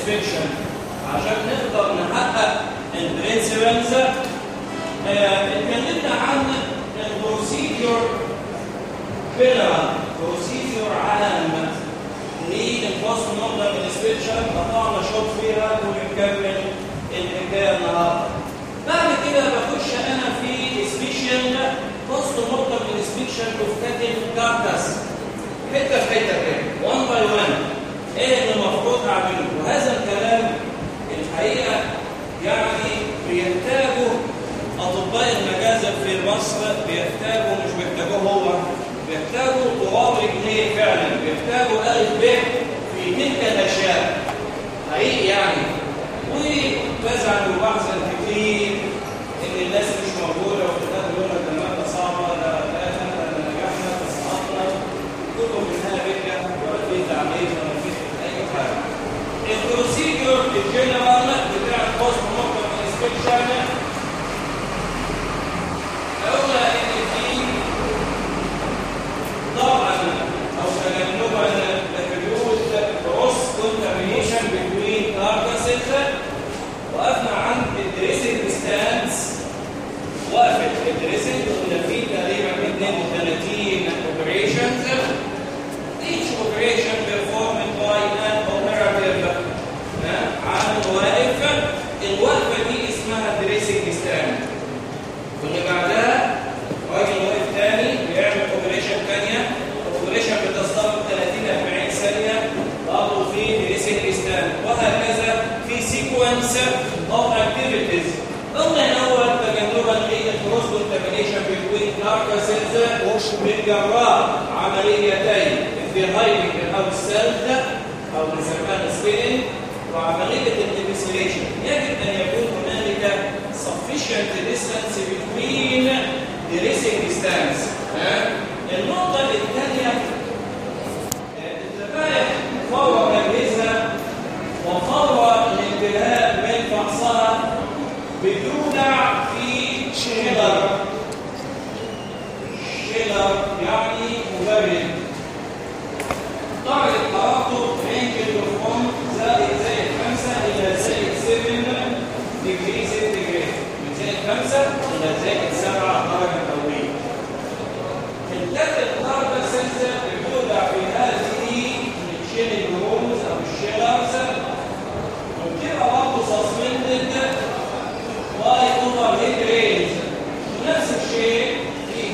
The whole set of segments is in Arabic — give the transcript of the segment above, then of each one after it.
mortem inspection عشان نقدر نحقق ال principles اتكلمنا عن ال procedure general procedure عام لل post mortem inspection قطعنا شوط فيها ونكمل الحكاية النهارده. بعد كده بخش أنا في special post mortem inspection of cattle carcass حتة في حتة كده 1 باي 1 إيه اللي المفروض أعمله؟ وهذا الكلام الحقيقة يعني بيحتاجه أطباء المجازر في مصر بيحتاجوا مش بيحتاجوه هو بيحتاجوا طوال رجليه فعلا بيحتاجوا الف ب في تلك الأشياء. حقيقي يعني. وبزعل وبحزن كتير إن الناس مش موجوده وبتاخد يقول لك ده ماده صعبه ده ثلاثة ده نجحنا ده سقطنا كلهم منها بيرجع ولا في تعليم ولا في اي حاجة ال procedure ال general بتاع ال post mortem inspection لولا ان في طبعا أو تجنبا لحدوث cross contamination بين carcasses وقفنا عند ال dressing stands وقفت ال dressing قلنا فيه تقريبا 32 operations each operation performed by an operative عامل واقف الوقفه دي اسمها dressing stand واللي بعدها راجل واقف تاني بيعمل operation ثانية ال operation بتستغرق 30 40 ثانية برضه في dressing stand وهكذا في sequence of activities قلنا الأول تجنبا لل cross contamination بين carcasses بإجراء عمليتين ال dehiding أو السلخ أو نسميها ال skinning وعمليه ال evisceration يجب ان يكون هنالك sufficient distance between the dressing stands النقطة الثانية الذبائح فور بتودع في chiller. chiller يعني مبرد درجة حرارته range from زائد زائد 5 إلى زائد 7 degree centigrade من زائد 5 إلى زائد 7 درجة مئوية. الثلاث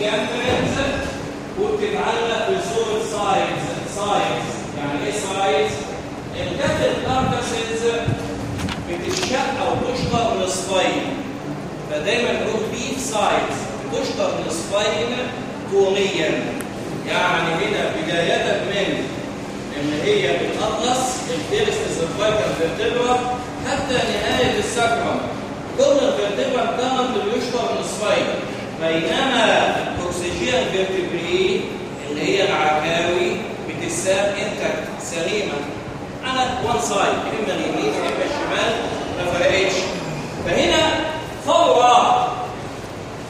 في chambers وبتتعلق بصورة sides sides يعني إيه sides؟ الكتل carcasses بتتشق أو تشطر نصفين فدايما نقول beef sides بتشطر نصفين طوليا يعني هنا بداية من إن هي ال atlas ال first cervical vertebra حتى نهاية ال sacrum كل ال vertebra كانت بيشطر نصفين بينما ال coccygeal vertebrae اللي هي العكاوي بتساب intact سليمة. على one side اما اليمين اما الشمال ما فرقتش. فهنا فور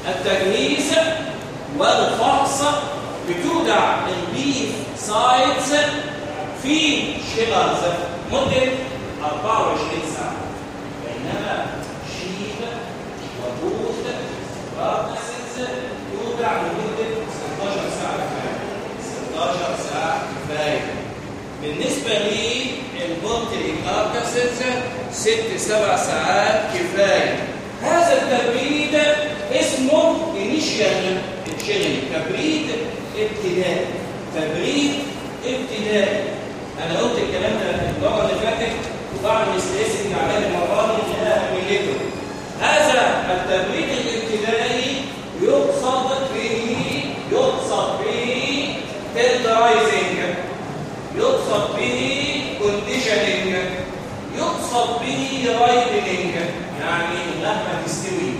التجهيز والفحص بتودع ال beef sides في chillers مدة 24 ساعة. بينما carcasses ست سبع ساعات كفاية. هذا التبريد اسمه initial chilling تبريد ابتدائي تبريد ابتدائي أنا قلت الكلام ده المرة اللي فاتت وبعمل stressing على المرة دي اهميته هذا التبريد الابتدائي به ripening يعني اللحمه تستوي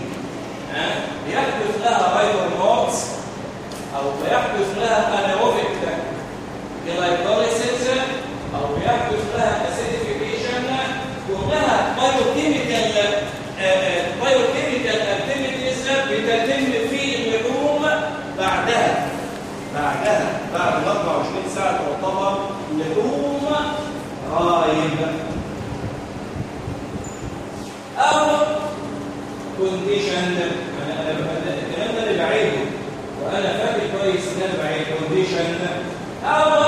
ها؟ يحدث لها rigor mortis أو يحدث لها anaerobic glycolysis أو يحدث لها acidification كلها biochemical biochemical activities بتتم في اللحوم بعدها. بعدها بعد 24 ساعة تعتبر لحوم أو كونديشن الكلام ده اللي بعيده. وأنا فاكر كويس إن أنا بعيد كونديشن أو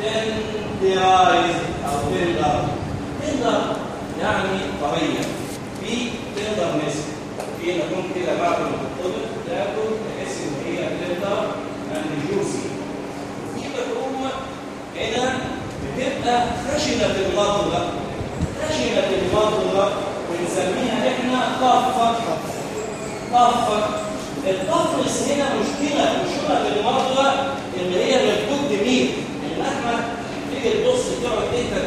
تندرايز أو تندر. تندر يعني طرية. في تندر نسب في نكون كده بعد ما تطلق تاكل تحس إن هي تندر يعني جوسي في لحوم هنا بتبقى خشنة المضغه خشنه المضغه ونسميها إحنا طفه طفه الطفرس هنا مشكلة مشكلة المضغه اللي هي الركود مين؟ اللحمه تيجي تبص تقعد أنت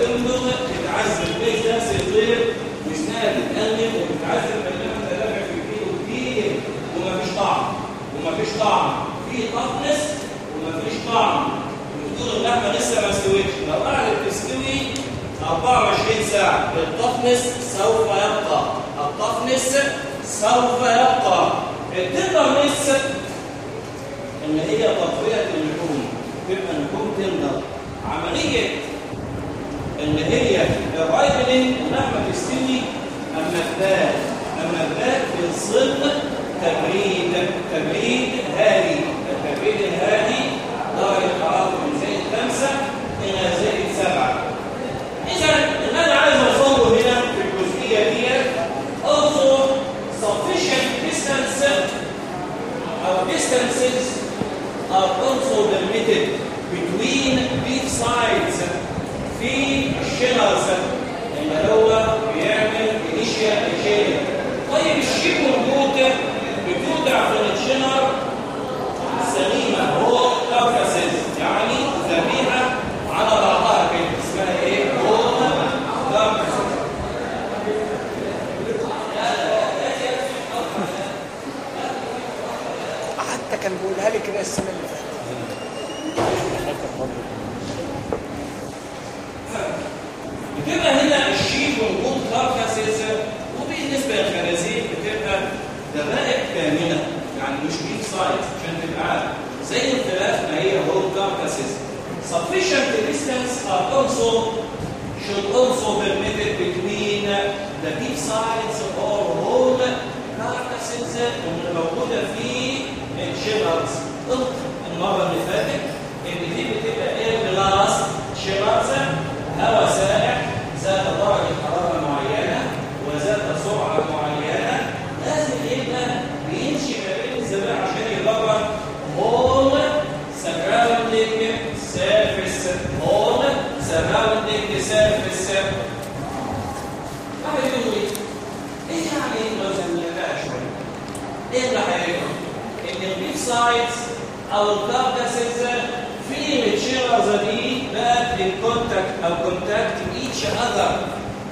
اذر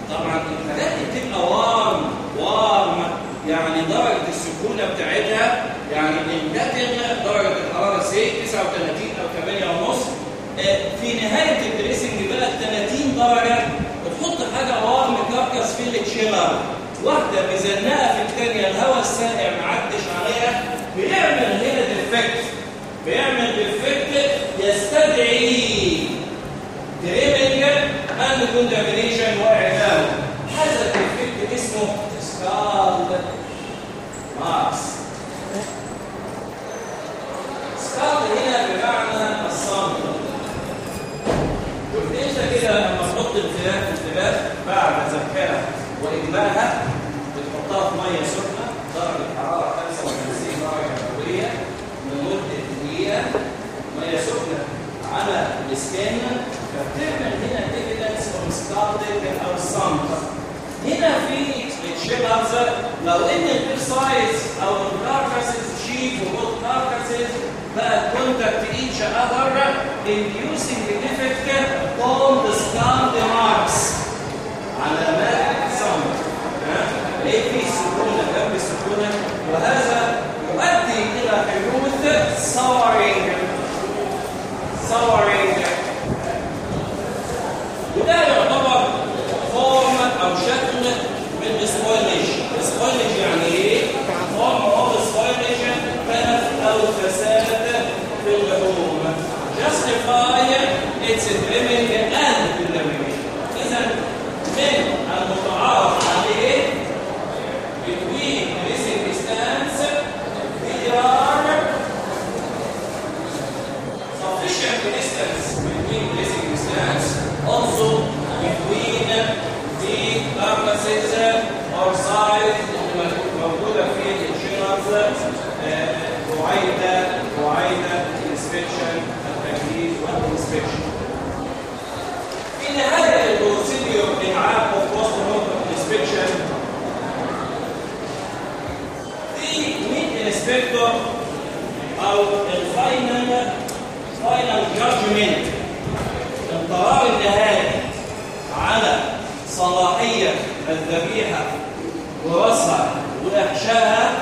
طبعا الحاجات دي بتبقى وارم وارم يعني درجة السخونه بتاعتها يعني الداتل درجة الحرارة سي 39 أو 8 ونص في نهاية الدريسنج بقى 30 درجة بتحط حاجة وارم كاركاس في التشيلر واحدة مزنقه في الثانية الهواء السائع معدش عليها بيعمل هنا ديفكت بيعمل ديفكت يستدعي trimming عنده condemnation واعدام هذا ال defect اسمه scald marks scald هنا بمعنى السمط شفت انت كده لما تحط الفراخ الفراخ بعد ذكاتها وإدمائها بتحطها في مية سخنة درجة حرارة 55 درجة مئوية لمدة دقيقة مية سخنة على ال scalding scalding أو سمط هنا في chillers لو ان ال beef sides أو ال carcasses sheep و goat carcasses بقى contact each other inducing the defect on the scald marks علامات سمط ليه في سكونه جنب السكونه وهذا يؤدي إلى حدوث souring souring justify its trimming inspection في مين inspector أو ال final final judgement القرار النهائي على صلاحية الذبيحة ورأسها وإحشائها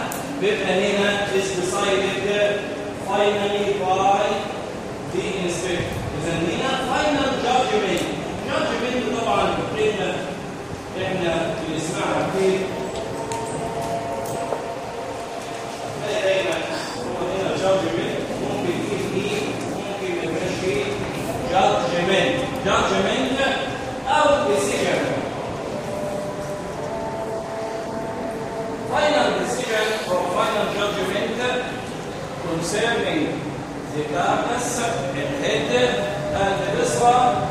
بيبقى هنا is decided finally by the inspector. إذا طبعا كلمة إحنا بنسمعها كتير دايما هو هنا judgment ممكن فيه إيه ممكن ما يبقاش فيه judgment judgment أو decision final decision or final judgment concerning the carcass, the head, and the viscera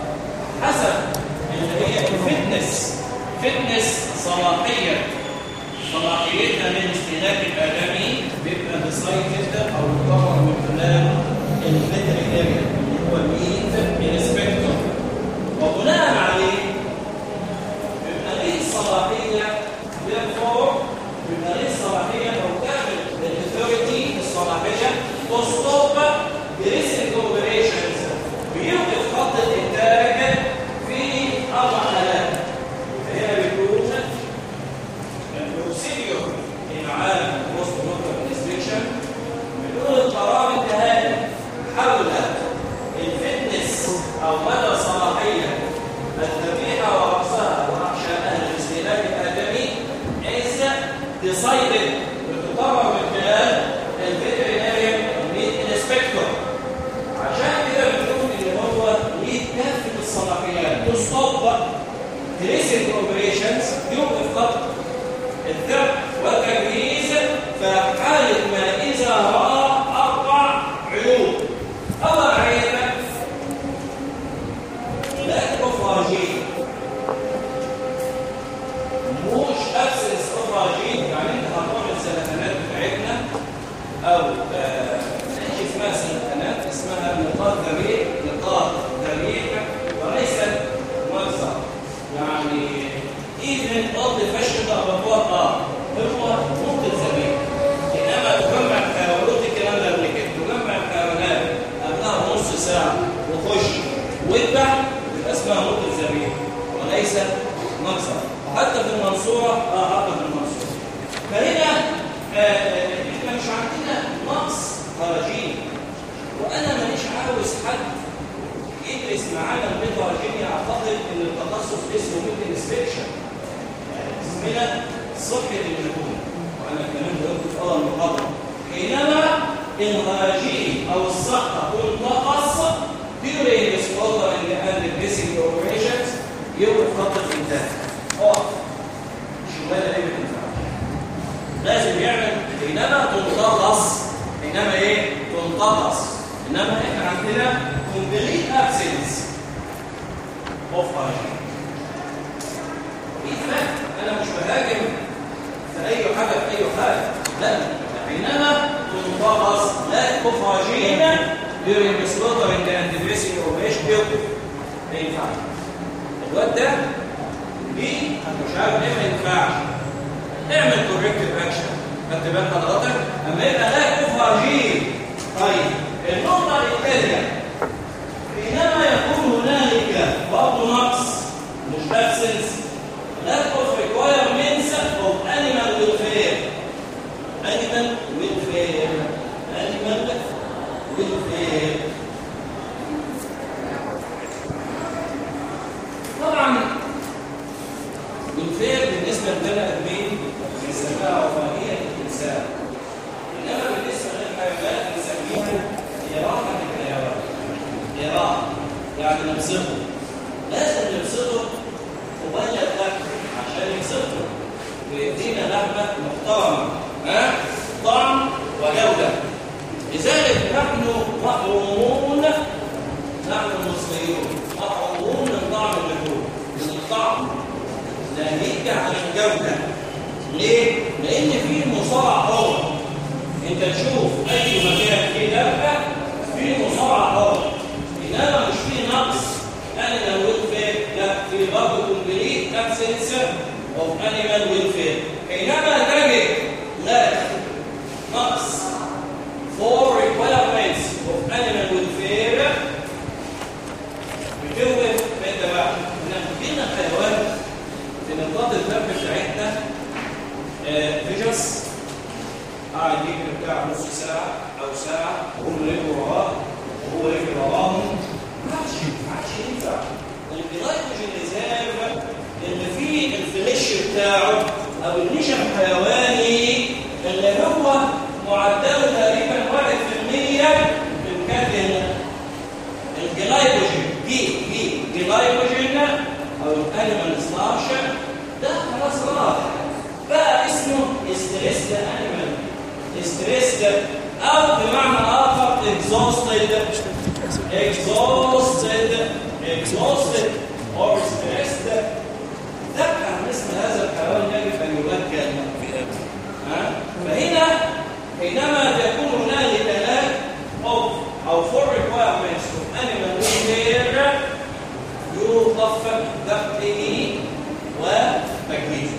وأنا مانيش عاوز حد يدرس معانا ال meat hygiene يعتقد إن التخصص اسمه meat inspection. اسمنا صحة اللحوم وأنا الكلام ده في أول محاضرة حينما ال hygiene أو الصحة تنتقص during the slaughtering and the dressing operations يوقف خط الانتاج اقف الشغلانه دي ما تنفعش لازم يعمل. حينما تنتقص. حينما إيه؟ تنتقص. إنما إحنا عندنا absence of hygiene إذن أنا مش بهاجم في أي حاجة في أي حاجة. لا حينما تنتقص لا of hygiene during slaughtering and dressing operation بيوقف ما ينفعش الواد ده ليه مش عارف إيه ما ينفعش. اعمل corrective action خدت بالك حضرتك. أما يبقى lack of hygiene طيب. Welfare animal welfare animal welfare طبعا welfare بالنسبة لبني ادمين بنسميها رفاهيه الانسان انما بالنسبة للحيوانات بنسميها هي راحه الحيوان هي راحه يعني نبسطه لازم نبسطه مبيض لحم عشان يبسطه ويدينا لحمة محترمة ها؟ طعم وجودة. لذلك نحن محرومون نحن المصريون محرومون من طعم اللحوم من الطعم ناهيك عن الجودة. ليه؟ لأن في مصارع حر أنت تشوف أي مكان فيه دبه فيه مصارع حر انما مش فيه نقص animal welfare لا في برضه absence of animal welfare. حينما تجد لا نقص for requirements of animal welfare بتوقف انت بقى نجينا حيوان في نقاط الدم بتاعتنا فيجس قاعد يجري بتاع نص ساعة أو ساعة وهم يجروا وراه وهو يجري وراهم ما عادش ما عادش ينفع اللي ال flesh بتاعه أو النشا الحيواني اللي هو معدله تقريبا 1% بالكاتين الجلايكوجين. دي دي جلايكوجين أو ال animal starch ده خلاص راح. بقى اسمه stressed animal stressed أو بمعنى آخر exhausted exhausted. Exhausted. Or stressed. يجب أن يبكر ها؟ فهنا حينما تكون هنالك lack of أو for requirements of animal welfare يوقف دفعه وتجهيزه.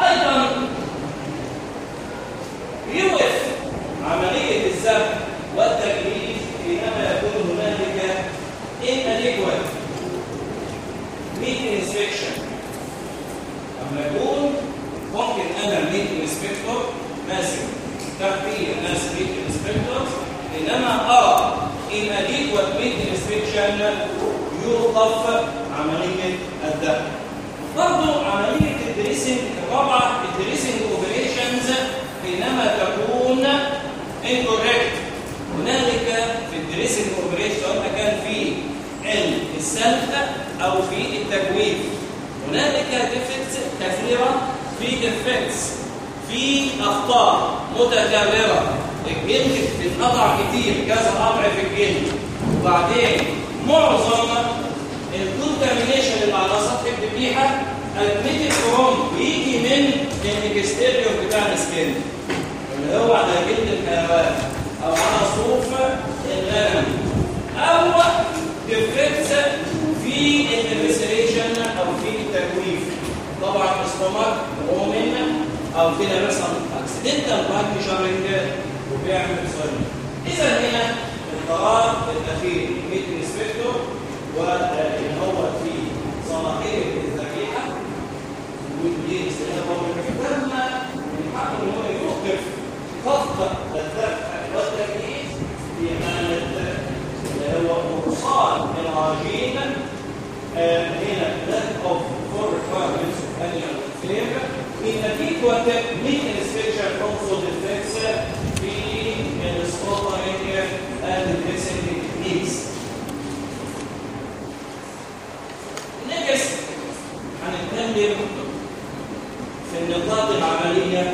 أيضا يوقف عملية الذبح والتجهيز حينما يكون هنالك inadequate meat inspection. لما يكون ممكن أنا meat inspector ماسك تحتي ناس meat inspector انما آه inadequate meat inspection يوقف عملية الذبح برضه عملية ال dressing الرابعه ال dressing operations حينما تكون incorrect. هنالك في ال dressing operation سواء كان في السلخ أو في التجويف هنالك defects كثيرة في defects في أخطاء متكررة. الجلد بيتقطع كتير كذا قطع في الجلد وبعدين معظم الكونتامينيشن اللي على سطح الذبيحه ادميتد فروم بيجي من الاكستيريور بتاع السكين. اللي هو على جلد الحيوان. أو على صوف الغنم. أو ديفكتس في الريسيريشن أو في التجويف طبعا استمر رومن أو كده مثلا اكسيدنتال بانكشرنج وبيعمل صيد إذا هنا القرار الأخير ميت انسبكتور واللي هو في صلاحية الذبيحه ودي استخدام لما من حقه إن هو يوقف خط الذبح والتجهيز في حالة اللي هو نقصان العجين هنا lack of full requirements of animal flavor inadequate meat inspection also defects في ال slaughtering and dressing techniques. Next هنتكلم في النقاط العملية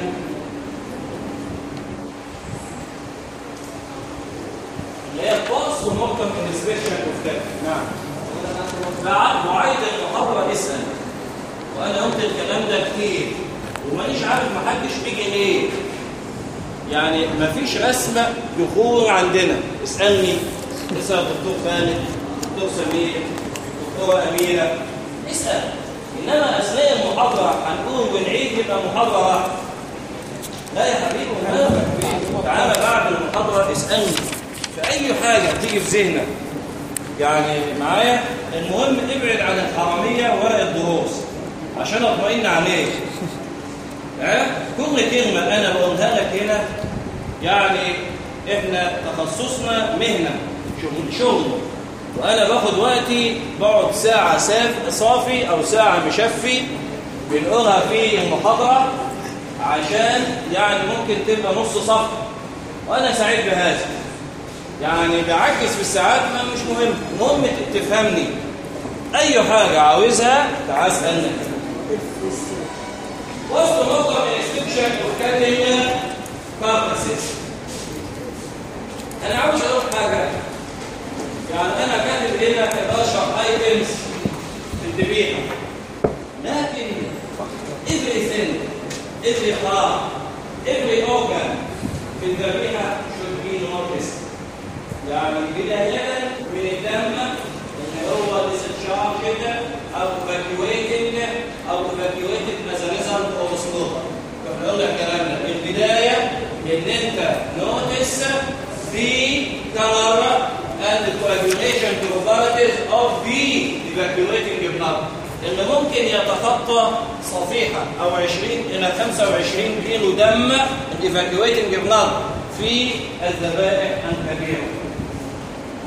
اللي هي ال post mortem inspection of نعم بعد معايدة المحاضرة اسأل وأنا قلت الكلام ده كتير. ومانيش عارف محدش بيجي ليه. يعني ما فيش رسمة دخول عندنا. اسألني. اسأل الدكتور خالد الدكتور سمير الدكتورة أميرة. اسأل. إنما أثناء المحاضرة هنقول ونعيد يبقى واحدة لا يا حبيبي تعالى بعد المحاضرة اسألني. في أي حاجة تيجي في ذهنك؟ يعني معايا؟ المهم ابعد عن الحرامية ورق الدروس. عشان أطمئن عليك. ها؟ كل كلمة أنا بقولها لك هنا يعني إحنا تخصصنا مهنة شغل شغل. وأنا باخد وقتي بقعد ساف صافي أو ساعة مشفي بنقولها في المحاضرة عشان يعني ممكن تبقى نص صف. وأنا سعيد بهذا. يعني بعكس في الساعات ما مش مهم. المهم تفهمني. أي حاجة عاوزها تعال اسألني. وسط نقطة من استكشاف وكلمة purposes أنا عاوز أقول حاجة يعني أنا كاتب هنا 11 ايتمز في الدبيحة لكن everything every part every organ في الذبيحة should be noticed يعني بداية من الدم اللي هو discharged أو evacuated أو evacuated as a result of فبنقول لك كلامنا البداية إن أنت notice the color and the coagulation properties of the evacuating blood. اللي ممكن يتخطى صفيحة أو 20 إلى 25 كيلو دم ال evacuating blood في الذبائح الكبيرة.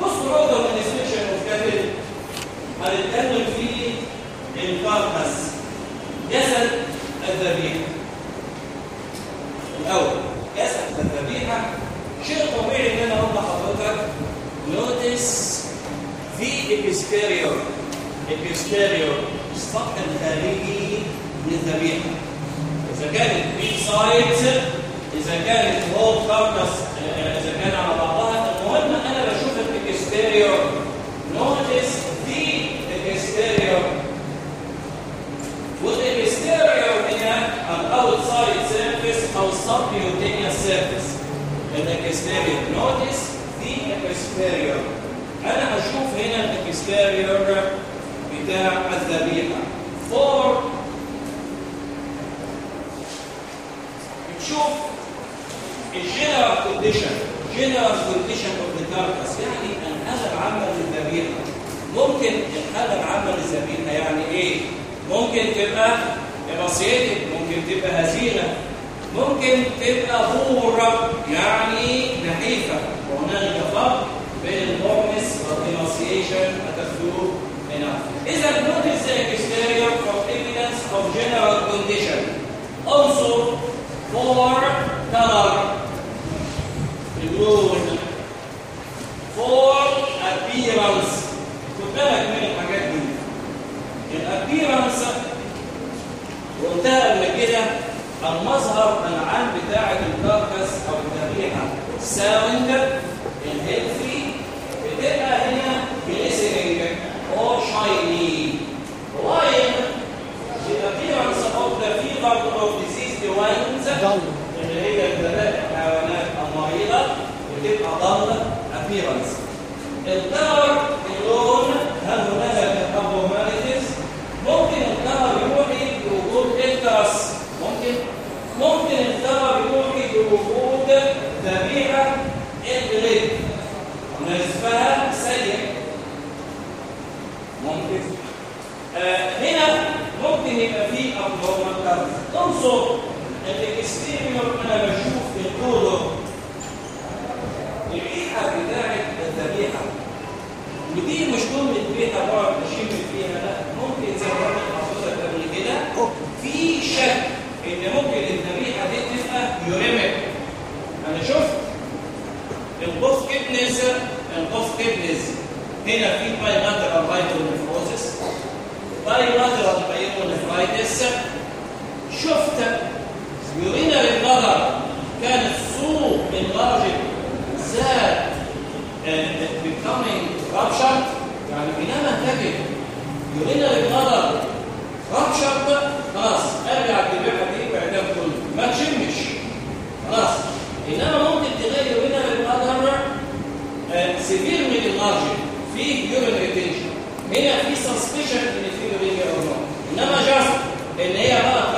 بصوا برضه ال inspection of cattle هنتكلم في ال carcass جسد الذبيحة. الأول جسد الذبيحة شيء طبيعي إن أنا أقول لحضرتك. notice the exterior ال exterior السطح الخارجي للذبيحة إذا كانت beef side إذا كانت whole carcass إذا كان على بعضها المهم أنا بشوف ال exterior notice the exterior وال exterior هنا ال outside surface أو ال subcutaneous surface ال exterior notice the exterior أنا هشوف هنا ال exterior بتاع الذبيحة for بتشوف ال general condition general condition of the carcass يعني الحالة العامة للذبيحة ممكن الحالة العامة للذبيحة يعني إيه؟ ممكن تبقى emaciated ممكن تبقى هزيلة ممكن تبقى poor يعني نحيفة. وهنالك فرق بين ال poorness وال emaciation هتاخدوه هنا إذا notice the exterior for evidence of general condition. also for color. اللون for appearance. خد بالك من الحاجات دي. ال appearance وقلتها قبل كده. المظهر العام بتاع ال carcass أو الذبيحه sound ال healthy بتبقى هنا or shiny while the appearance of the fevered or diseased ones اللي هي الذبائح الحيوانات المريضة بتبقى dull appearance. ال color اللون هل هناك abnormalities ممكن ال color يوحي بوجود icterus ممكن ممكن ال color يوحي بوجود ذبيحة الجلد نزفها سيء ممكن آه هنا ممكن يبقى فيه abnormal colors انظر ال exterior أنا بشوف ال odor الريحه بتاعت الذبيحه ودي مش كلمه ريحه بقعد اشم فيها لا ممكن زي ما قلت لحضرتك قبل كده في شك ان ممكن الذبيحه دي تبقى uremic أنا شفت ال both kidneys ال both kidneys هنا في bilateral pyonephrosis bilateral pyelonephritis شفت urinary bladder كان also enlarged becoming ruptured يعني بينما تجد يورينا للنظر 没有。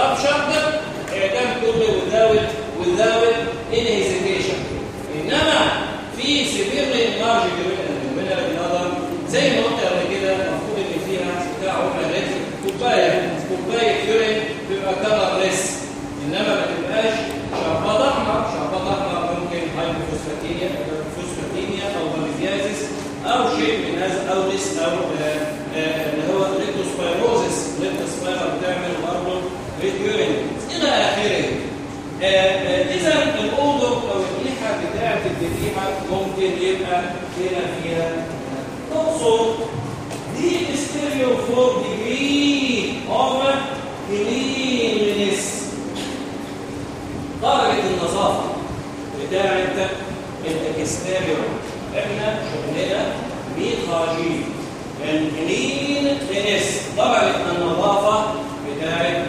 ممكن يبقى هنا فيها تقصد the exterior for degree. of cleanliness درجة النظافة بتاعة ال exterior إحنا شغلنا بي hygiene ال cleanliness درجة النظافة بتاعت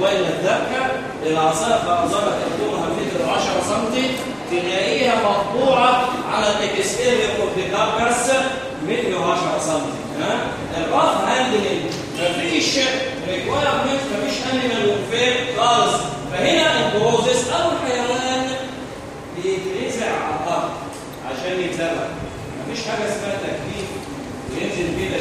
موبايل الدكة للعصافة عظمة تكتبها متر 10 سم تلاقيها مطبوعة على الإكسبيريم أوف ذا متر 10 سم الراف هاندلنج مفيش ريكوايرمنت مفيش انيمال وفير خالص. فهنا البروزيس أو الحيوان بيترزع على الأرض عشان يتذبح. مفيش حاجة اسمها تكليف وينزل بيه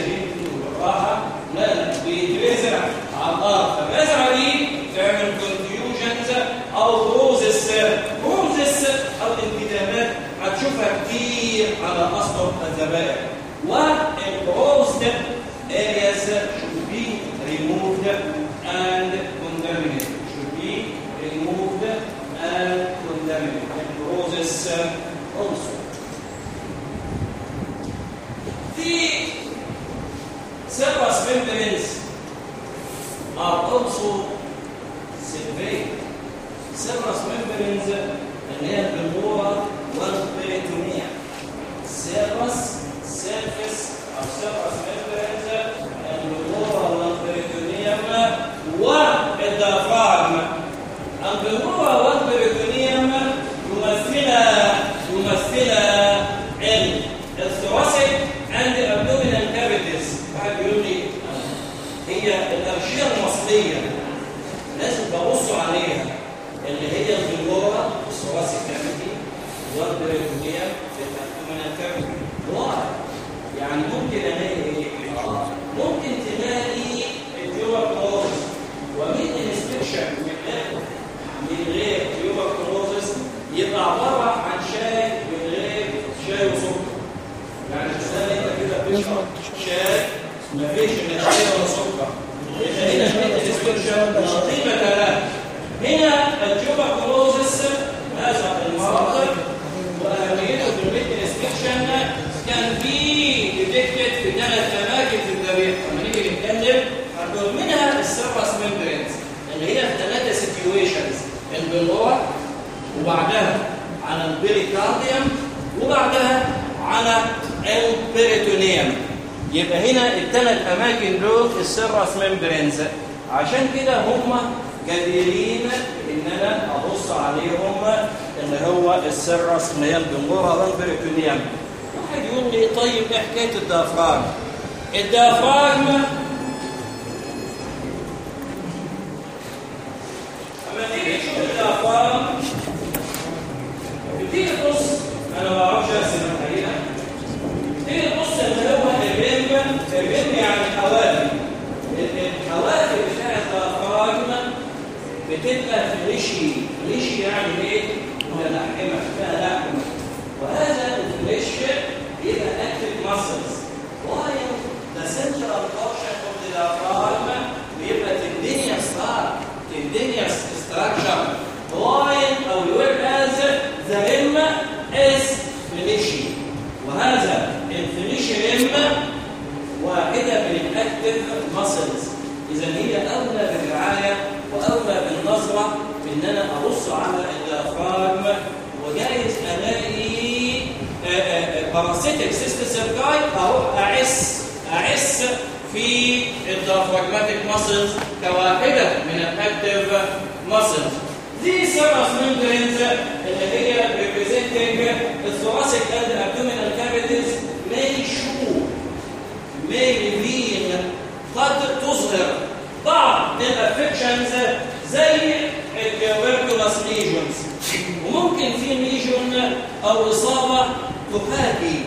What على أصدر الزبائن والقرار areas should be removed and contaminated? Should be removed and contaminated. And process uh, ال serous membranes اللي هي الثلاثه situations ال pleura وبعدها على ال pericardium وبعدها على ال peritoneum يبقى هنا الثلاث أماكن دول ال serous membranes عشان كده هم جديرين إن أنا أبص عليهم اللي هو ال serous اللي هي الجمجره وال peritoneum واحد يقول لي طيب إيه حكاية ال diaphragm الدافراج بتبقى فليشي فليشي يعني إيه؟ متلحمه فيها لحم. وهذا ال fleshy بيبقى active muscles while the central portion of the diaphragm بيبقى tendinous part tendinous structure. while أو يقول as the rim is fleshy وهذا ال fleshy rim واحدة من ال active muscles إذا هي أولى بالرعاية وأولى بان أنا ابص على ال diaphragm وجايز الاقي parasitic cysticerci أروح أعس أعس في ال diaphragmatic muscles كواحدة من ال active muscles دي serous membranes اللي هي representing ال thoracic and cavities. May show may reveal قد تظهر. بعض ال affections زي ال tuberculous lesions وممكن في lesion أو إصابة تحاكي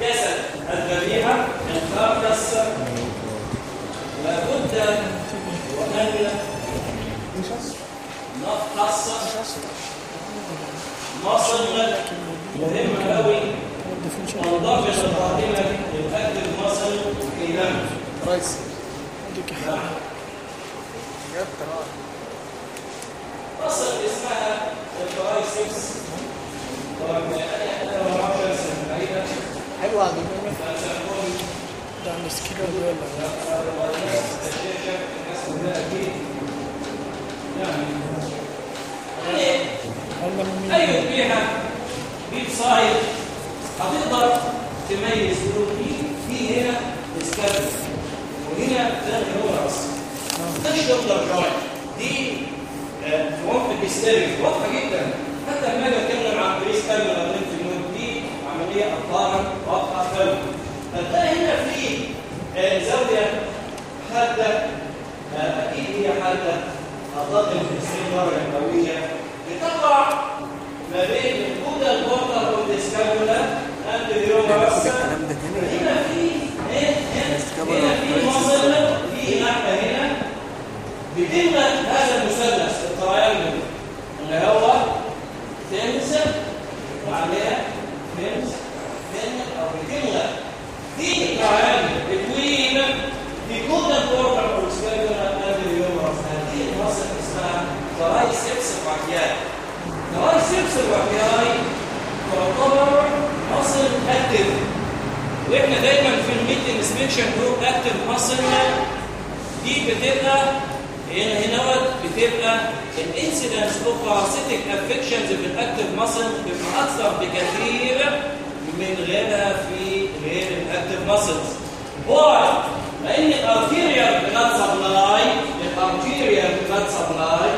جسد الذبيحه الكاركس لابد وأن نفحص مصل مهم قوي تنضبط القائمه للاكل المصل في دم رئيس. مصل اسمها الترايسكس طبعا أنا ما أعرفش ارسم المؤمن فسأكون ده مسكين ولا ولا من اي ذبيحه بيت صايد هتقدر تميز تقول في في هنا اسكابل وهنا ده راس ده الشوكلر جوينت دي آه، في وقت الهستيريك واضحة جدا. حتى لما أجي أتكلم عن بريس كامل اقارن واضحه قوي هتلاقي هنا في آه، زاوية حادة آه، أكيد هي أعتقد في السن درجه قويه بتقع ما بين الكودا البورتر والديسكابولا اند اليومرس هنا في هنا في muscle في ناحيه هنا. بتملى هذا المثلث ال triangle اللي هو تنس وعليها the triangle between the ال caudal border of ال scapula ال humerus هذه ال muscle اسمها triceps brachii triceps brachii تعتبر muscle active وإحنا دايما في ال meat inspection group active muscle دي بتبقى هنا هنا بتبقى ال incidence of parasitic affections في ال active muscle بتبقى أكثر بكثير من غيرها في غير ال active muscles why لأن ال arterial blood supply ال arterial blood supply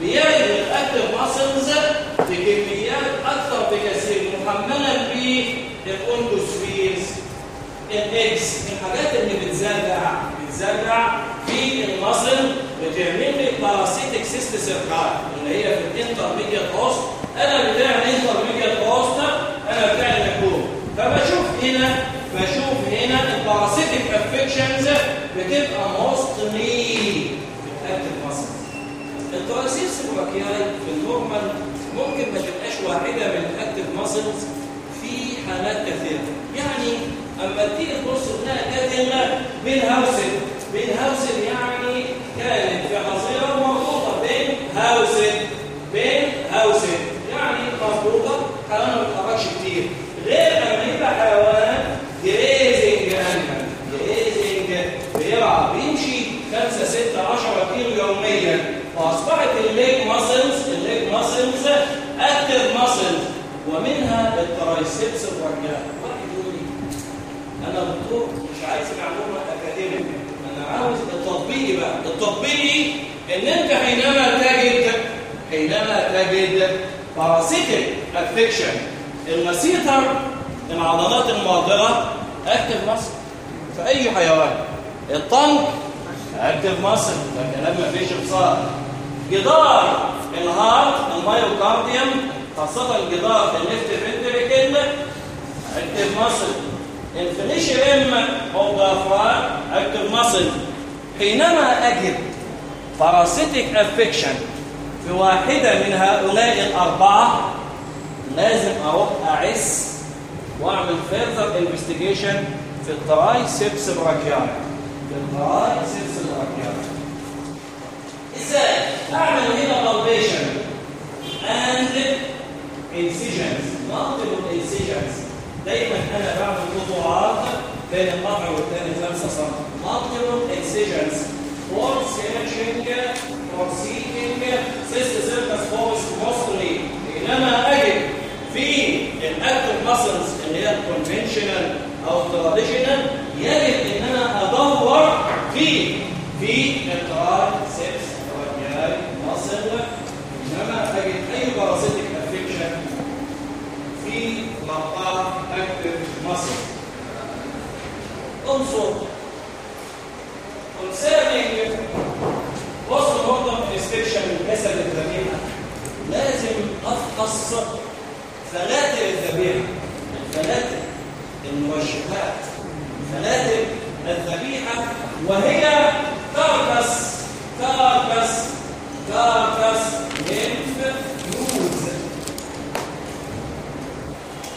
بيعمل ال active muscles بكميات أكثر بكثير محمله بال oncospheres ال eggs الحاجات اللي بتزرع بتزرع ال muscle بتعمل لي parasitic cysticerci اللي هي في ال intermediate host أنا بتاع ال intermediate host أنا بتاع المكروه فبشوف هنا بشوف هنا ال parasitic affections بتبقى mostly في ال active muscle ال triceps brachii في ال normal ممكن ما تبقاش واحدة من ال active muscles في حالات كثيرة. يعني أما تيجي تبص تلاقي cattle being housed being housed يعني كانت في حظيره مربوطه being housed being housed يعني مربوطه حيوان ما بيتحركش كتير. غير لما يبقى حيوان grazing animal grazing بيرعى بيمشي 5 6 10 كيلو يوميا. واصبحت ال leg muscles ال leg muscles active muscles ومنها ال triceps brachii. واحد يقول لي أنا دكتور مش عايز معلومة أكاديمية. عاوز التطبيقي بقى. التطبيقي إن أنت حينما تجد حينما تجد parasitic affection ال masseter العضلات الماضغة active muscle في أي حيوان؟ ال tongue active muscle ده كلام ما فيش فصال جدار ال heart ال myocardium خاصة جدار ال left ventricle active muscle الفينيشرم أو diaphragm active muscle حينما أجد parasitic affection في واحدة من هؤلاء الأربعة لازم أروح أعس وأعمل further investigation في ال triceps brachial في ال triceps brachial إزاي أعمل هنا palpation and incisions multiple incisions. دايما أنا بعمل قطوعات بين القطع والثاني 5 سم multiple incisions for searching for seeking cysticercus bovis mostly. إنما أجد في ال active muscles اللي هي ال conventional أو ال traditional يجب ان أنا أدور في في ال triceps brachial muscle إنما أجد أي parasitic affection في مقطع active muscle انظر concerning post-mortem inspection الجسد الذبيحة. لازم افحص فلاتر الذبيحة. الفلاتر المرشحات. فلاتر الذبيحة. وهي carcass carcass carcass lymph nodes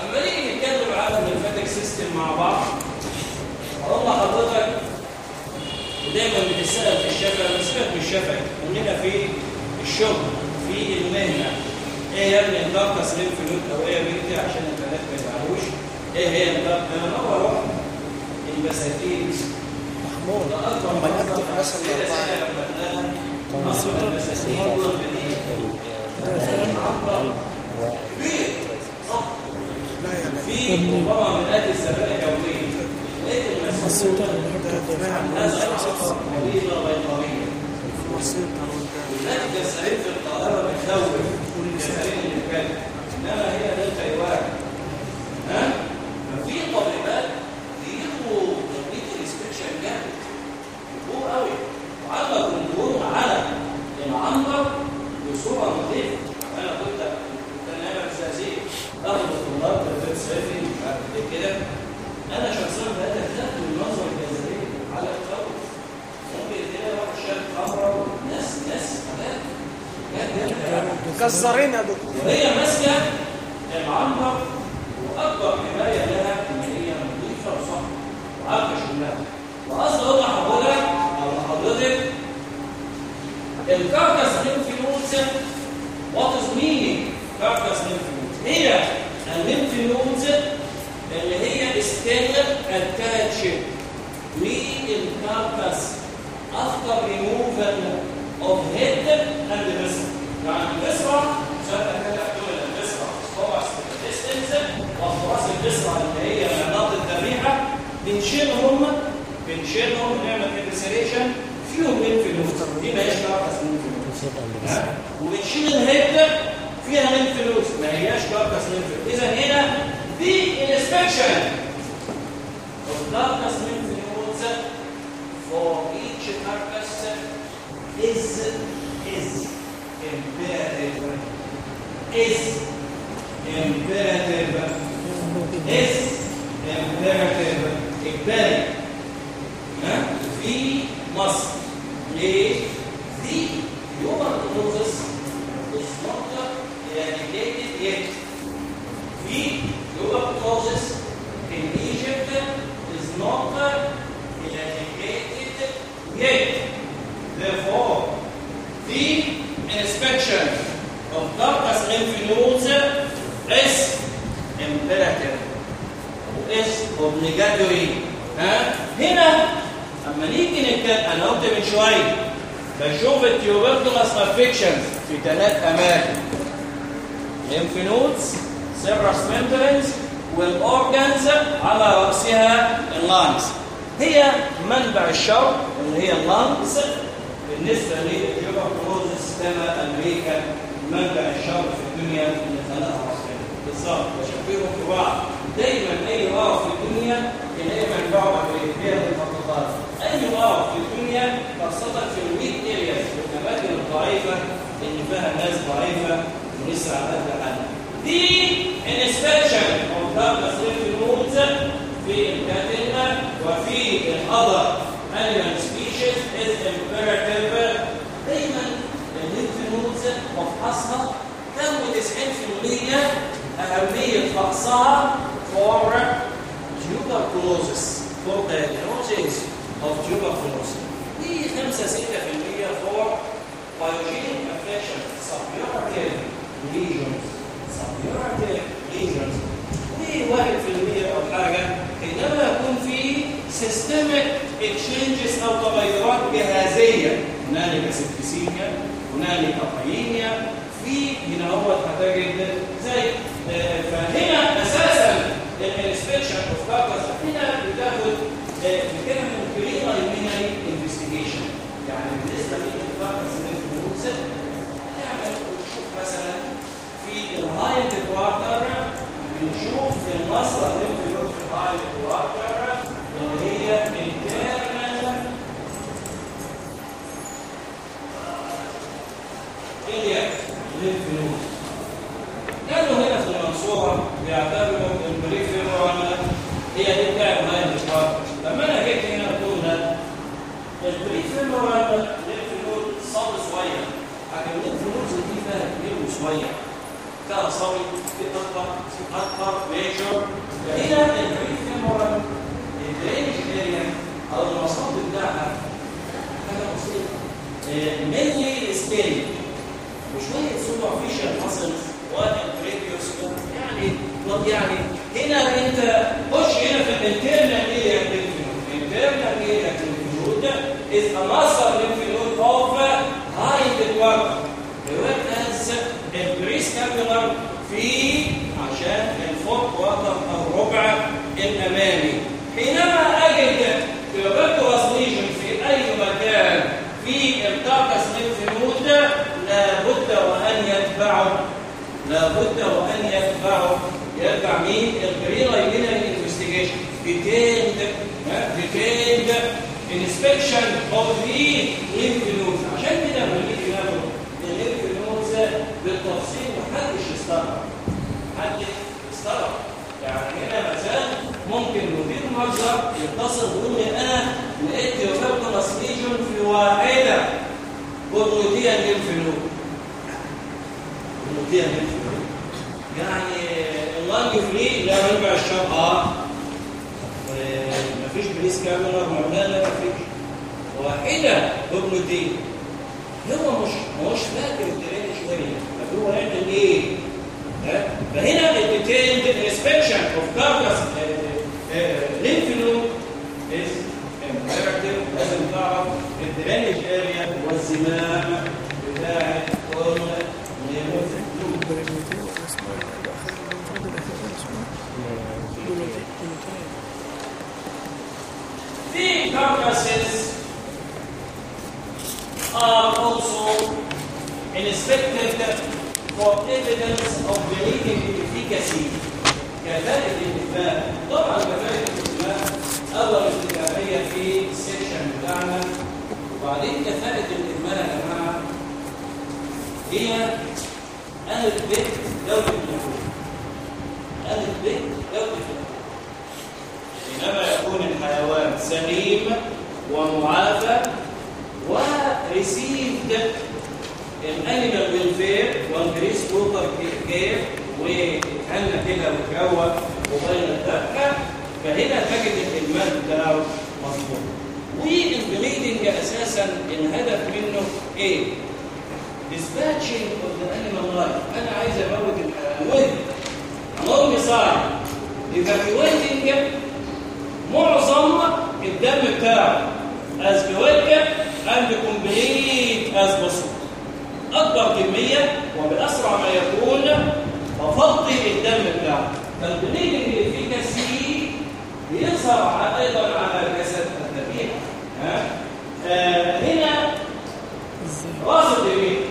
أما نيجي نتكلم على الليمفاتيك سيستم مع بعض. أقول لحضرتك ودايما بتسال في الشفا بنسالك في الشفا اننا في الشغل في المهنه إيه يا ابني الداركس ليمف نود أو إيه يا بنتي عشان البنات ما يزعلوش إيه هي الدارك أنا اول واحد البساتين محمود ده اكبر لما نكتب مثلا يا لا في ربما من الزبائن يوميا بيطرية ولكن السعيد في القاهرة بتخوف السعيد اللي كان إنما هي دلتا إيوان ها؟ ففي طبيبات بيجوا تطبيق الإسبكشن جامد يجوا قوي وعلى كنترول على العنبر بصورة نظيفة أنا كنت كنت أنا أنا أساسي أخذ الطلاب في مش إيه كده أنا شخصيا بقيت مكسرين يا دكتور. وهي ماسكة العنبر وأكبر حماية لها إن هي نظيفة وصح وعارفة شغلها واصل أقول لحضرتك حضرتك. ال carcass lymph nodes what is meaning carcass lymph nodes هي ال lymph nodes اللي هي still attached لل carcass after removal of head and viscera يعني ال viscera شايفة كده دول ال viscera طبعا ال intestines و ال thoracic viscera اللي هي مناطق الذبيحة بنشيلهم بنشيلهم نعمل evisceration فيهم nodes دي ما هيش carcass وبنشيل ال head فيها nodes ما هياش carcass nodes إذا هنا دي inspection carcass lymph nodes for each carcass is is imperative is imperative is imperative إجباري ها؟ في مصر ليه؟ The tuberculosis is المصر اللي الهايند كوارتر اللي هي internal إلياك للفلوس كانوا هنا في المنصورة بيعتبروا البريفيرال هي دي بتاعت هاي الإشهار لما أنا جيت هنا قلت لا البريفيرال للفلوس صاب شوية لكن الفلوس دي فيها كبير وشوية فيها صوي في أكبر في أكبر ميجر هنا البريفيرال الدرينج اريا أو المصاب بتاعها حاجة بسيطة مينلي سكيل وشوية سوبرفيشال ماسلز والبريديوس يعني يعني هنا أنت خش هنا في الانترنال اريا الانترنال اريا is a muscle lymph node of high از البريسكابولار في عشان الفوق وتر الربع الأمامي. حينما أجد تيوبركولاس ليجن في أي مكان في الكاركس lymph node لابد وأن يتبعه. لابد وأن يتبعه. يتبع مين؟ الجريرة يمين الانفستيجيشن. Detailed detailed inspection of the lymph nodes عشان كده لما نيجي ناخد ال lymph nodes بالتفصيل محدش يستغرب محدش يستغرب يعني هنا مثلا ممكن مدير مجزر يتصل ويقول لي أنا لقيت tuberculous lesion في واحدة. بروتيا للفلوس بروتيا للفلوس يعني اللانج فري لا ربع الشهر آه. مفيش بريس كاميرا مولانا مفيش واحدة بروتين هو مش مش فاكر الدرين طب هو يعمل إيه؟ ها؟ فهنا الديتيلد انسبكشن اوف lymph node is imperative لازم تعرف الدرينج اريا والزمام بتاع كل The carcasses are inspected for evidence of bleeding efficacy كذلك الاتفاق طبعا كذلك الاتفاق أول اتفاقيه في السكشن بتاعنا. وبعدين كفاءة الادمان يا جماعة هي الف ب دوله النفوذ الف ب دوله النفوذ حينما يكون الحيوان؟ سليم ومعافى وريسيفد الانيمال ويلفير والبريس بروبر كير ويتهنى كده ويتروق وبين الدكه فهنا تجد الادمان بتاعه مظبوط. والبليدنج أساسا الهدف منه إيه؟ dispatching of the animal life. أنا عايز أموت الحيوان with homicide evacuating معظم الدم بتاعه. As quick and complete as possible. أكبر كمية وبأسرع ما يكون بفضي الدم بتاعه فال bleeding ال efficacy بيظهر أيضا على جسد الذبيحه ها؟ آه هنا رأس الذبيحه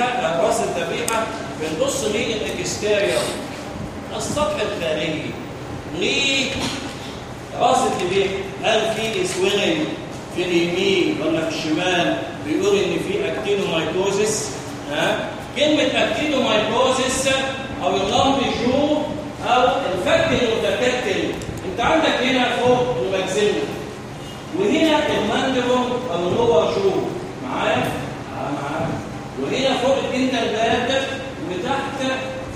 الذبيحة راس الذبيحه بنبص لل exterior السطح الخارجي لراس الذبيحه هل في swelling في اليمين ولا في الشمال بيقول إن في actinomycosis ها؟ كلمة actinomycosis أو ال lumpy jaw أو الفك المتكتل. أنت عندك هنا فوق ال maxilla وهنا ال mandible أو ال lower jaw معايا؟ وهنا فوق ال dental pad وتحت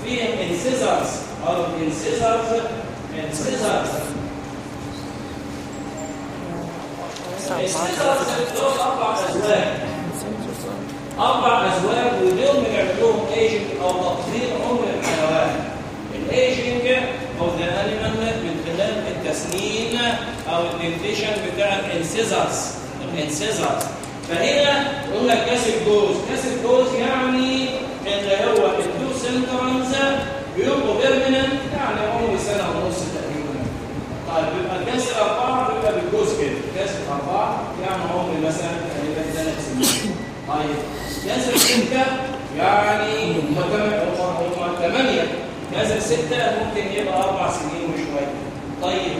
في incisors. أو incisors incisors. ال incisors دول أربع أزواج. أربع أزواج ودول بنعمل لهم ايجنت أو تقدير عمر الحيوان. ال ageing of the animal من خلال التسنين أو ال dentition بتاع ال incisors. ال incisors. فهنا قلنا كاسب جوز كاسب جوز يعني اللي هو ال two centrals بيبقوا permanent يعني عمر سنة ونص تقريبا. طيب يبقى الكاسب أربعة بيبقى بالجوز كده. كاسب أربعة يعني عمر مثلا تقريبا ثلاث سنين. طيب نازل ستة يعني هم ثمانية. نازل ستة ممكن يبقى أربع سنين وشوية. طيب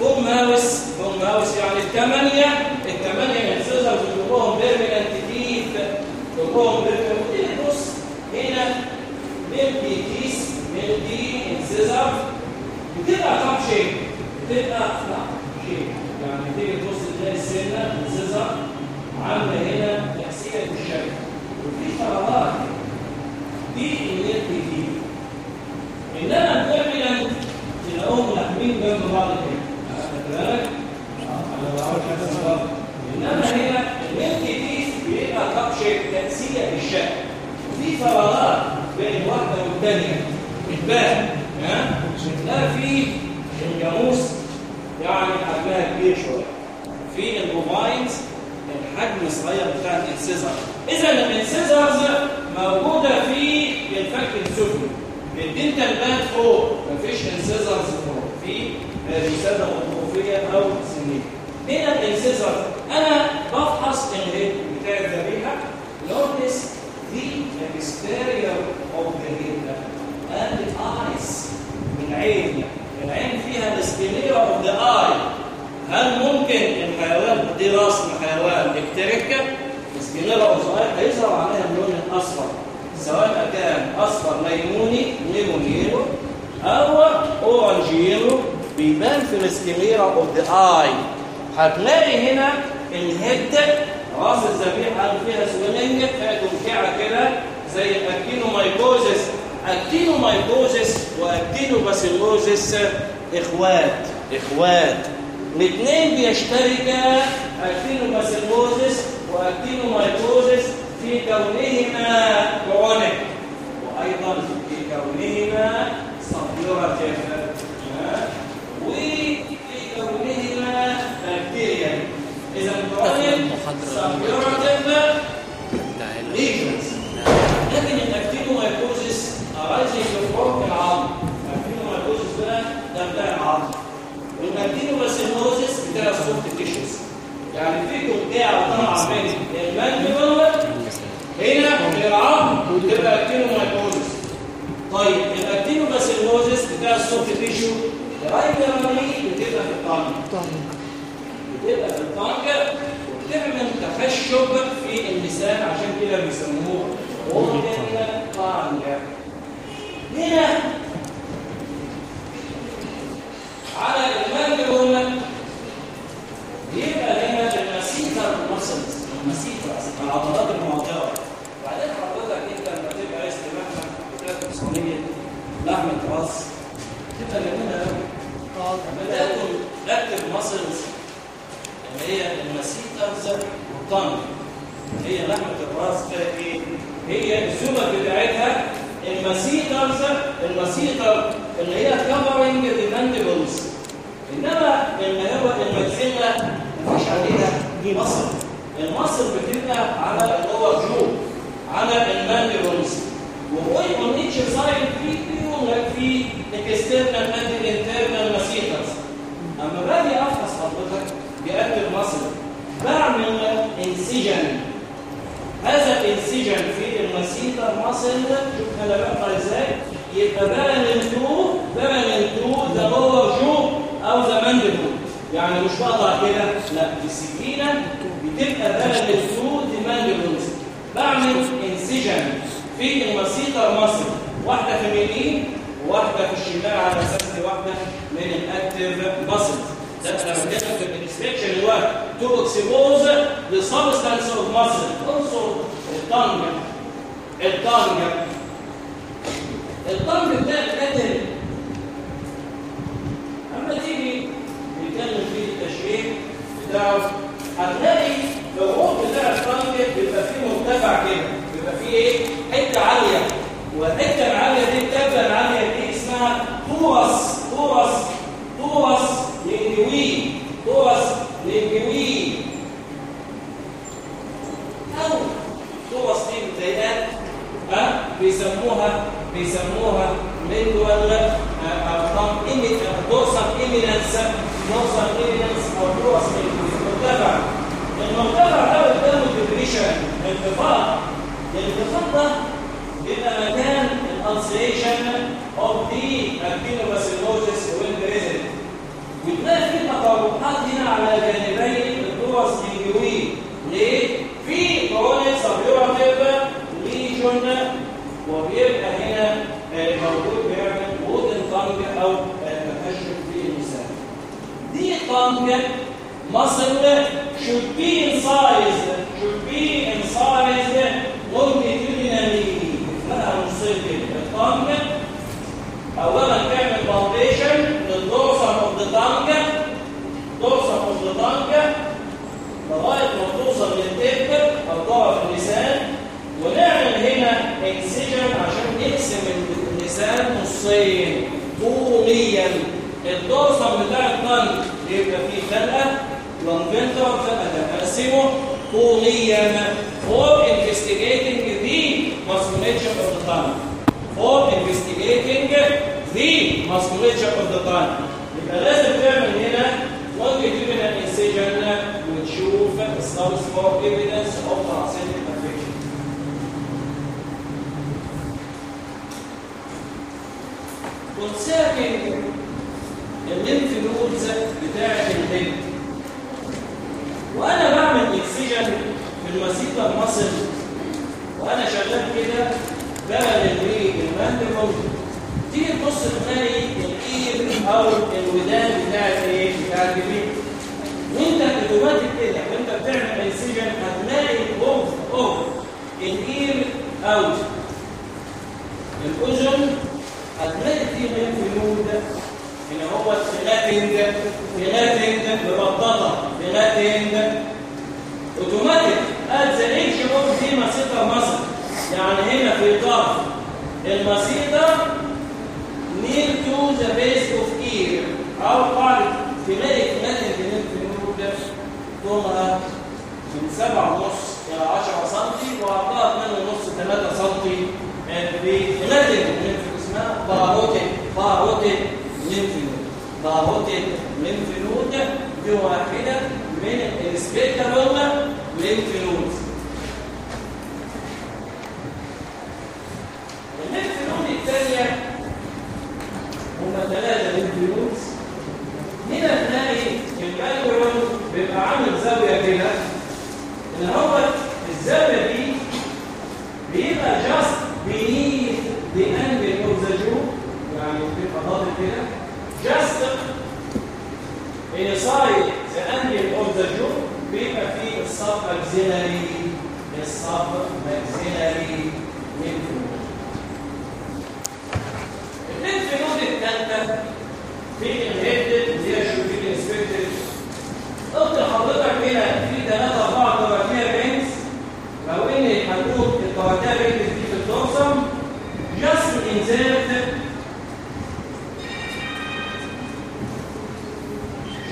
full mouth full mouth يعني الثمانيه الثمانيه incisors كلهم permanent teeth كلهم permanent بص هنا milky teeth milky incisor بتبقى cup shape؟ بتبقى لا شيء. يعني تيجي تبص تلاقي السنة incisor عاملة هنا تأثير الشكل. وفي فراغات دي ال milky دي إنما ال permanent تلاقوهم لاحمين جنب بعض كده خد بالك؟ آه أنا بعرف حاجة انما هنا ال milky دي بيبقى cup shape تأثير الشكل وفي فراغات بين الواحده والثانيه بتبان ها؟ لا في الجاموس. يعني حجمها كبير شوية. في ال bovines الحجم الصغير بتاع ال incisor. إذا ال incisors موجودة في الفك السفلي. ال dental pad فوق. مفيش incisors فوق. في وسادة غضروفية أو سنية. هنا ال incisor. أنا بفحص ال head بتاع الذبيحة. notice the exterior of the head and the eyes. العين العين فيها ال sclera of the eye هل ممكن الحيوان دي راس حيوان icteric ال sclera of the eye هيظهر عليها اللون الأصفر. سواء كان أصفر ليموني lemon yellow أو orange yellow بيبان في ال sclera of the eye هتلاقي هنا ال head. راس الذبيحة فيها swelling. فيها تنكعه كده. زي ال actinomycosis actinomycosis و actinobacillosis إخوات إخوات. الاثنين بيشتركا actinobacillosis و actinomycosis في كونهما chronic وأيضا في كونهما suppurative وفي كونهما بكتيريا. إذا chronic suppurative lesions. arising from العظم ال actinomycosis بقى ده بتاع العظم وال actinobacillosis بتاع ال soft tissues يعني في بتاع طالعه بين ال mandible هنا في العظم تبقى actinomycosis طيب ال actinobacillosis بتاع ال soft tissue primarily بتبقى في ال tongue بتبقى في الطنج وبتعمل تخشب في اللسان عشان كده بيسموه اورجن طنج هي ال masseters وال tongue هي لحمه الراس فيها إيه؟ هي الزمر بتاعتها. ال masseters ال masseter اللي هي covering the mandibles إنما اللي هو ال maxilla مفيش عليها muscle ال muscle بتبقى على ال lower jaw على ال mandibles وهو on each side في في external and internal masseters أما باجي افحص حضرتك buccal muscle بعمل incision هذا ال incision في ال masseter muscle. شوف أنا بقرا إزاي؟ يبقى parallel to parallel to the lower jaw أو the mandible يعني مش بقطع كده. لا السكينه بتبقى parallel to the mandibles بعمل incision في ال masseter muscle. واحدة في اليمين وواحده في الشمال على أساس واحدة من ال active muscle ده أنا بتكلم ال inspection اللي هو to expose the substance of muscle انظر ال tongue الطنج الطنج ده القتل اما تيجي نتكلم في التشريح بتاعه هتلاقي الروح بتاع الطنج بيبقى فيه مرتفع كده بيبقى فيه إيه حتة عاليه والحته العاليه دي الكبه العاليه دي اسمها تورس تورس تورس لينجوي تورس لينجوي أو تورس دي بتلاقيها ها بيسموها بيسموها لينجوال ارقام ايميت دورسال ايمينانس دورسال ايمينانس أو مرتفع المرتفع ده قدامه depression انخفاض الانخفاض ده بيبقى مكان ال initiation of the actinobacillosis when present وتلاقي في تقرحات هنا على جانبي ال torus linguae ليه؟ في chronic suppurative lesion وبيبقى هنا آه، موجود بيعمل wooden tongue أو آه، تخشب في اللسان the tongue muscle should be incised should be incised longitudinally اسمها كده ال tongue اولا تعمل palpation لل dorsum of the tongue dorsum of the tongue لغاية ما توصل لل tip أو طرف اللسان. ونعمل هنا incision عشان نقسم اللسان نصين. طوليا الدوره بتاع الطن يبقى فيه خلقة لانفنتر فبقى نقسمه طوليا فور انفستيجيتنج دي ماسكوليتش اوف ذا تايم فور انفستيجيتنج دي ماسكوليتش اوف ذا تايم يبقى لازم تعمل هنا لونج ديبنال انسجن وتشوف الساوث فور ايفيدنس اوف ذا concerning الليمف نودز بتاعت الهيد وأنا بعمل اكسجن في المسيطة المصل وأنا شغال كده للريق المانديبل تيجي تبص تلاقي الايد أو الودان بتاعت إيه؟ بتاعت الريق وأنت أوتوماتيك كده وأنت بتعمل اكسجن هتلاقي أوف أوف الاير أوت الاذن هتلاقي فيه lymph node هنا هو flattened flattened مبططه flattened أوتوماتيك. at the edge of the masseter muscle. يعني هنا في طرف. ال masseter near to the base of ear أو قاعدة تلاقي flattened lymph node طولها من 7 ونص إلى 10 سم وعرضها 2 ونص 3 سم ب flattened lymph اسمها parotid parotid lymph lymph node دي واحدة من node ال lymph node الثانية هم ثلاثة lymph node هنا تلاقي بيبقى عامل زاوية كده. هو الزاوية دي بيبقى جاست يعني ضاغط كده. Just inside the angle of the jaw بيبقى فيه السب maxillary السب maxillary lymph node الليمف نود الثالثه في الهيد اللي هي شوفين انسبكتد قلت لحضرتك هنا في ثلاثة أربعة كوارتير بينز لو ان هنقول الكوارتير بينز دي في الدورسم just insert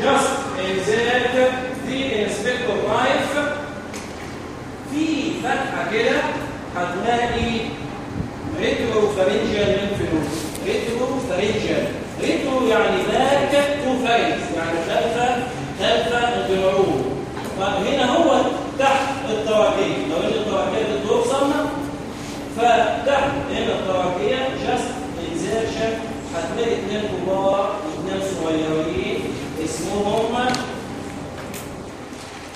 just insert the inspector knife في فتحة كده هتلاقي retropharyngeal lymph node retropharyngeal retro يعني back to pharynx يعني خلفة خلفة الجنعوب فهنا هو تحت ال trachea. لو إن ال trachea دي ال dorsum فتحت هنا ال trachea just insertion هتلاقي اثنين كبار واثنين صغيرين. اسمهم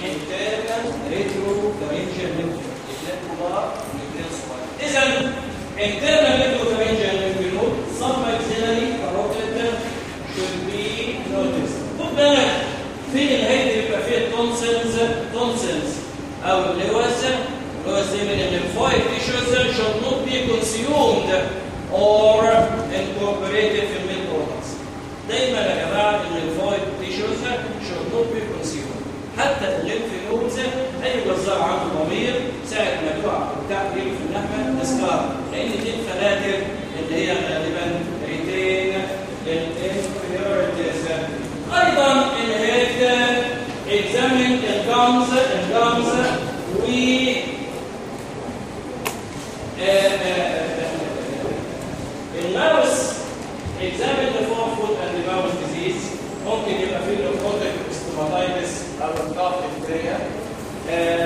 internal retropharyngeal lymph اثنين كبار واثنين صغيرين اذا internal lymph node submaxillary carotid should be noticed خد بالك في ال head بيبقى فيه tonsils tonsils أو اللوز اللوز من ال lymphoid tissues should not be consumed or incorporated في ال meat products دايما يا جماعة ال lymphoid tissues should not be حتى ال lymph nodes أي جزار عنده ضمير ساعة ما يقع بتاع في اللحمه تذكار لأن دي الفلاتر اللي هي غالبا retain ال impurities أيضا ال head examine ال gums ال gums و Uh,